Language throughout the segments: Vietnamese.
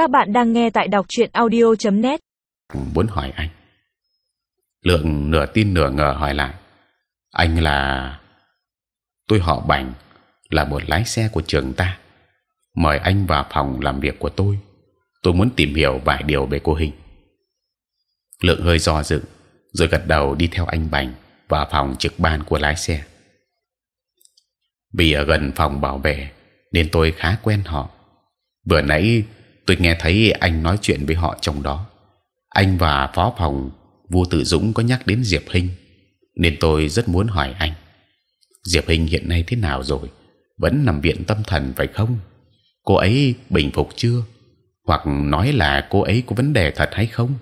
Các bạn đang nghe tại đọc truyện audio.net. muốn hỏi anh. Lượng nửa tin nửa ngờ hỏi lại. Anh là tôi họ Bành, là một lái xe của trường ta. Mời anh vào phòng làm việc của tôi. Tôi muốn tìm hiểu vài điều về cô Hình. Lượng hơi do dự, rồi gật đầu đi theo anh Bành vào phòng trực ban của lái xe. Vì ở gần phòng bảo vệ nên tôi khá quen họ. Vừa nãy tôi nghe thấy anh nói chuyện với họ trong đó. Anh và phó phòng vua Tự Dũng có nhắc đến Diệp Hinh, nên tôi rất muốn hỏi anh. Diệp Hinh hiện nay thế nào rồi? Vẫn nằm viện tâm thần phải không? Cô ấy bình phục chưa? Hoặc nói là cô ấy có vấn đề thật hay không?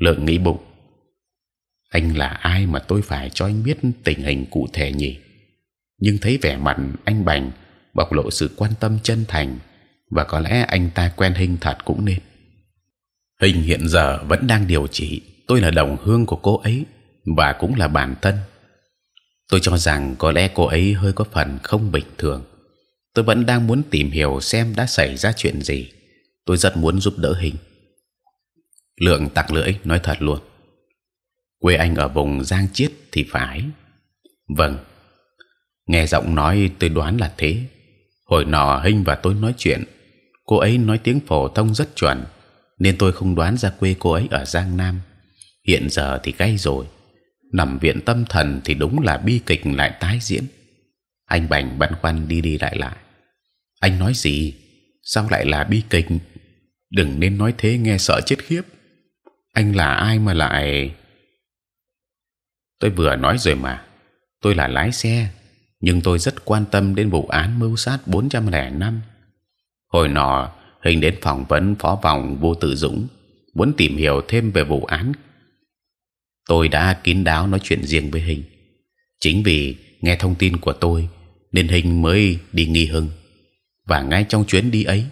Lượng nghĩ bụng. Anh là ai mà tôi phải cho anh biết tình hình cụ thể nhỉ? Nhưng thấy vẻ mặt anh Bành bộc lộ sự quan tâm chân thành và có lẽ anh ta quen hình thật cũng nên. Hình hiện giờ vẫn đang điều trị. Tôi là đồng hương của cô ấy và cũng là bản thân. Tôi cho rằng có lẽ cô ấy hơi có phần không bình thường. Tôi vẫn đang muốn tìm hiểu xem đã xảy ra chuyện gì. Tôi rất muốn giúp đỡ hình. Lượng tặc lưỡi nói thật luôn. Quê anh ở vùng Giang Chiết thì phải. Vâng. Nghe giọng nói tôi đoán là thế. Hồi nọ hình và tôi nói chuyện, cô ấy nói tiếng phổ thông rất chuẩn, nên tôi không đoán ra quê cô ấy ở Giang Nam. Hiện giờ thì gay rồi. Nằm viện tâm thần thì đúng là bi kịch lại tái diễn. Anh bành băn khoăn đi đi lại lại. Anh nói gì? Sao lại là bi kịch? Đừng nên nói thế nghe sợ chết khiếp. Anh là ai mà lại? Tôi vừa nói rồi mà. Tôi là lái xe, nhưng tôi rất quan tâm đến vụ án mưu sát 405. Hồi nọ hình đến phỏng vấn phó phòng vô Tử dũng muốn tìm hiểu thêm về vụ án. Tôi đã kín đáo nói chuyện riêng với hình. Chính vì nghe thông tin của tôi nên hình mới đi nghi hưng và ngay trong chuyến đi ấy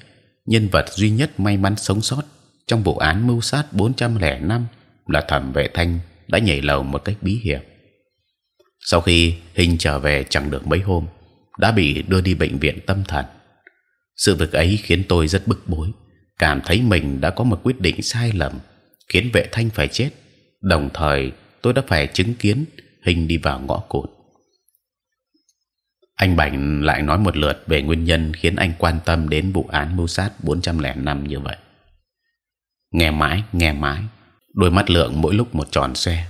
nhân vật duy nhất may mắn sống sót trong vụ án mưu sát 405 là thẩm vệ thanh đã nhảy lầu một cách bí hiểm. Sau khi hình trở về chẳng được mấy hôm, đã bị đưa đi bệnh viện tâm thần. Sự việc ấy khiến tôi rất bức bối, cảm thấy mình đã có một quyết định sai lầm, khiến vệ thanh phải chết. Đồng thời, tôi đã phải chứng kiến hình đi vào ngõ cụt. Anh Bảnh lại nói một lượt về nguyên nhân khiến anh quan tâm đến vụ án mưu sát 405 như vậy. Nghe mãi, nghe mãi, đôi mắt lượng mỗi lúc một tròn xoe.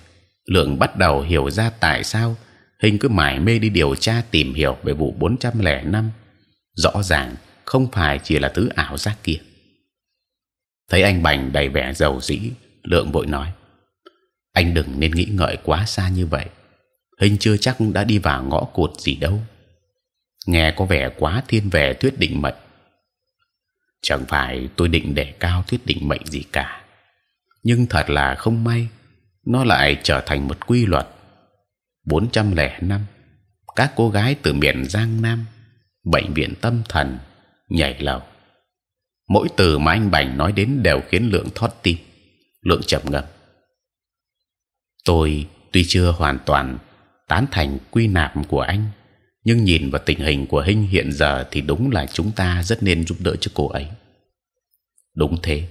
Lượng bắt đầu hiểu ra tại sao hình cứ mải mê đi điều tra tìm hiểu về vụ 405 rõ ràng không phải chỉ là thứ ảo giác kia. Thấy anh Bành đầy vẻ giàu dĩ, lượng vội nói: anh đừng nên nghĩ ngợi quá xa như vậy. Hình chưa chắc đã đi vào ngõ cụt gì đâu. Nghe có vẻ quá thiên về thuyết định mệnh. Chẳng phải tôi định để cao thuyết định mệnh gì cả, nhưng thật là không may, nó lại trở thành một quy luật 405 các cô gái từ miền Giang Nam bệnh viện tâm thần nhảy lầu. Mỗi từ mà anh Bành nói đến đều khiến lượng thoát tim lượng chậm ngâm. Tôi tuy chưa hoàn toàn tán thành quy nạp của anh nhưng nhìn vào tình hình của Hinh hiện giờ thì đúng là chúng ta rất nên giúp đỡ cho cô ấy. Đúng thế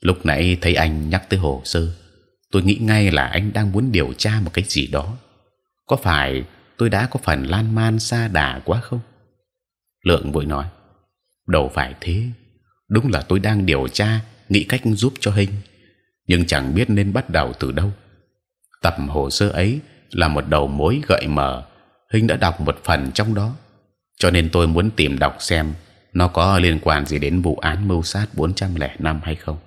lúc nãy thấy anh nhắc tới hồ sơ tôi nghĩ ngay là anh đang muốn điều tra một cái gì đó. Có phải tôi đã có phần lan man xa đà quá không? Lượng vội nói, đâu phải thế. Đúng là tôi đang điều tra, nghĩ cách giúp cho hình, nhưng chẳng biết nên bắt đầu từ đâu. Tập hồ sơ ấy là một đầu mối gợi mở, hình đã đọc một phần trong đó, cho nên tôi muốn tìm đọc xem nó có liên quan gì đến vụ án mưu sát 405 hay không.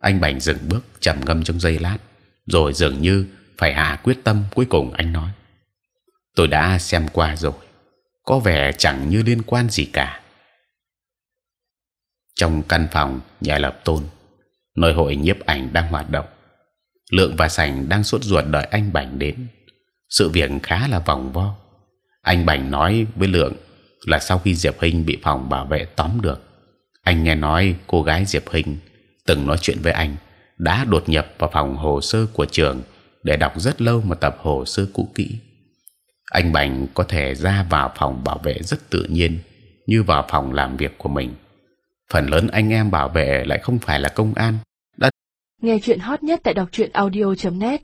Anh Bành dừng bước, trầm ngâm trong giây lát, rồi dường như phải hạ quyết tâm cuối cùng anh nói tôi đã xem qua rồi có vẻ chẳng như liên quan gì cả trong căn phòng nhà lập tôn nơi hội nhiếp ảnh đang hoạt động lượng và sành đang sốt ruột đợi anh bảnh đến sự việc khá là vòng vo anh bảnh nói với lượng là sau khi diệp hình bị phòng bảo vệ tóm được anh nghe nói cô gái diệp hình từng nói chuyện với anh đã đột nhập vào phòng hồ sơ của trường để đọc rất lâu một tập hồ sơ cũ kỹ. Anh bảnh có thể ra vào phòng bảo vệ rất tự nhiên, như vào phòng làm việc của mình phần lớn anh em bảo vệ lại không phải là công an. Đã Nghe chuyện hot nhất tại đọc truyện audio.net